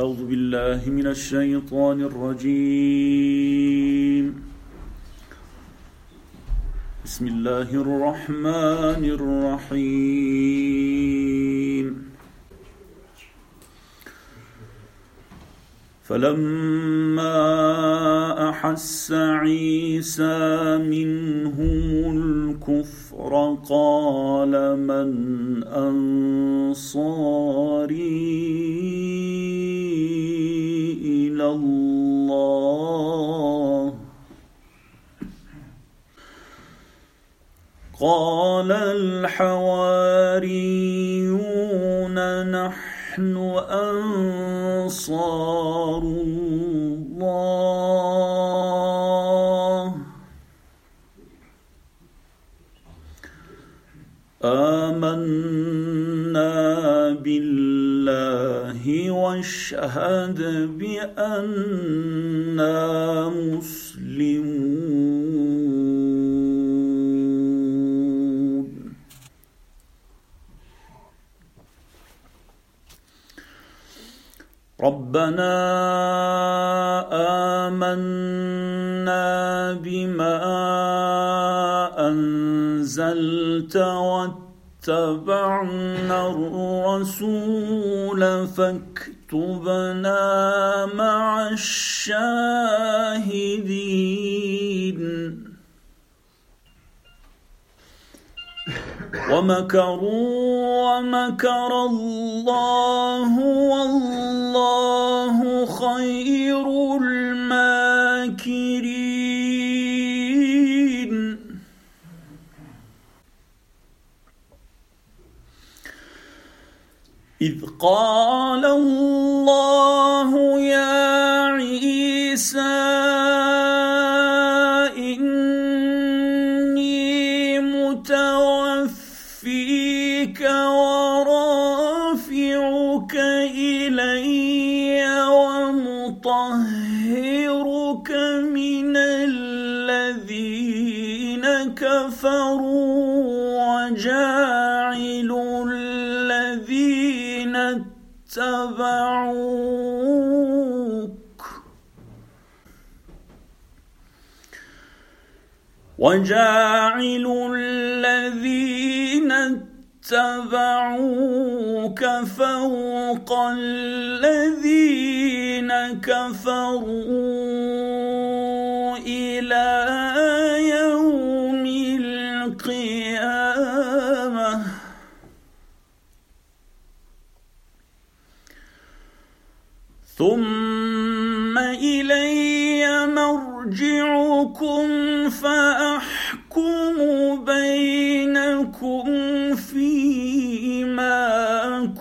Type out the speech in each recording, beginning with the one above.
أعوذ بالله من الشيطان الرجيم. بسم الله الرحمن الرحيم. فلما أحس عيسى منهم الكفر قال من أنصاري؟ قال الحواريون نحن أنصار الله. آمنا بالله واشهد بانا مسلمون. ربنا آمنا بما أنزلت واتبعنا الرسول فاكتبنا مع الشاهدين. ومكروا ومكر الله والله خير الماكرين. اذ قال الله يا متوفيك ورافعك إلي ومطهرك من الذين كفروا وجاعل الذين اتبعوك وجاعل الذين اتبعوك فوق الذين كفروا إلى يوم القيامه ثم الي مرجعكم فأحكم بينكم فيما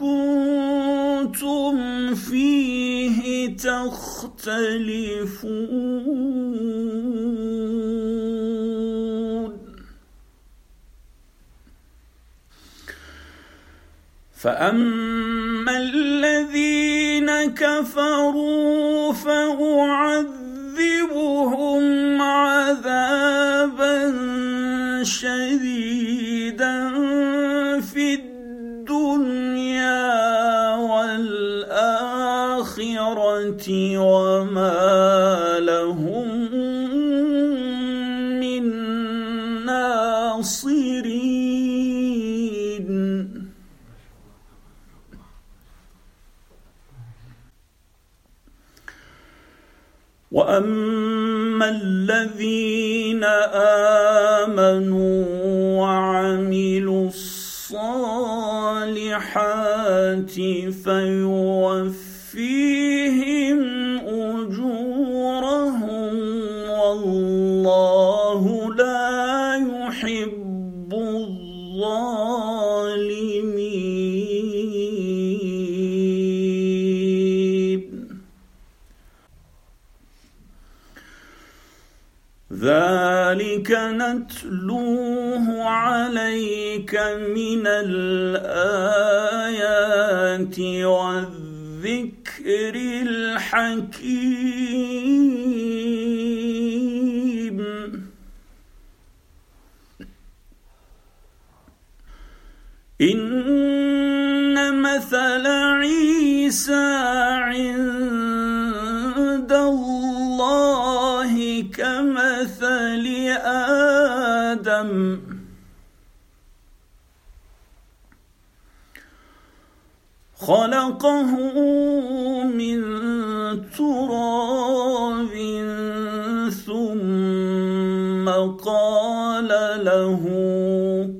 كنتم فيه تختلفون. فأما الذين كفروا فاعذبهم عذابا شديدا في الدنيا والآخرة وما لهم من ناصرين. واما الذين امنوا وعملوا الصالحات فيوفيهم اجورهم والله نتلوه عليك من الآيات والذكر الحكيم. إن مثل عيسى خلقه من تراب ثم قال له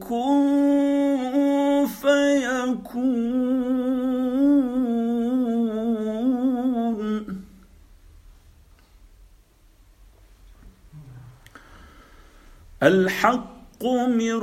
كن فيكون. الحق من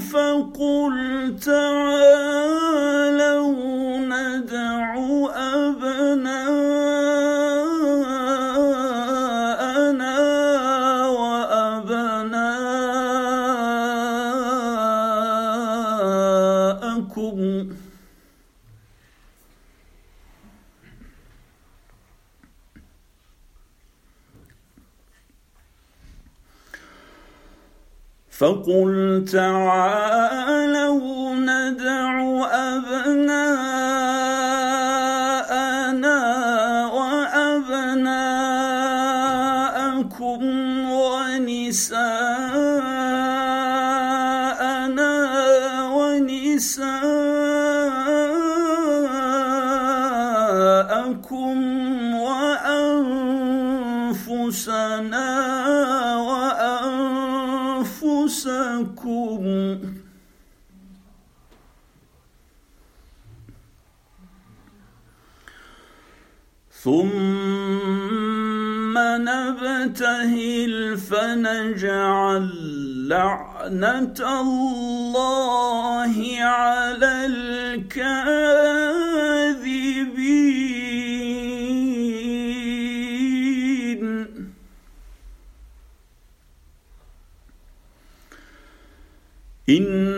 فقل تعالوا ندع أبناءنا وأبناءكم. فقل تعالوا ندع أبناءنا وأبناءكم ونساءنا ونساءكم وأنفسنا ثم نبتهل فنجعل لعنة الله على الكاذبين. إن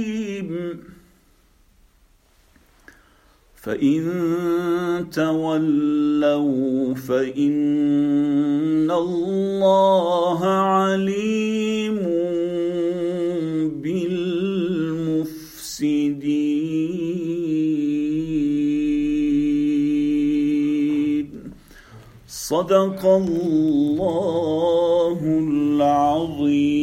فإن تولوا فإن الله عليم بالمفسدين. صدق الله العظيم.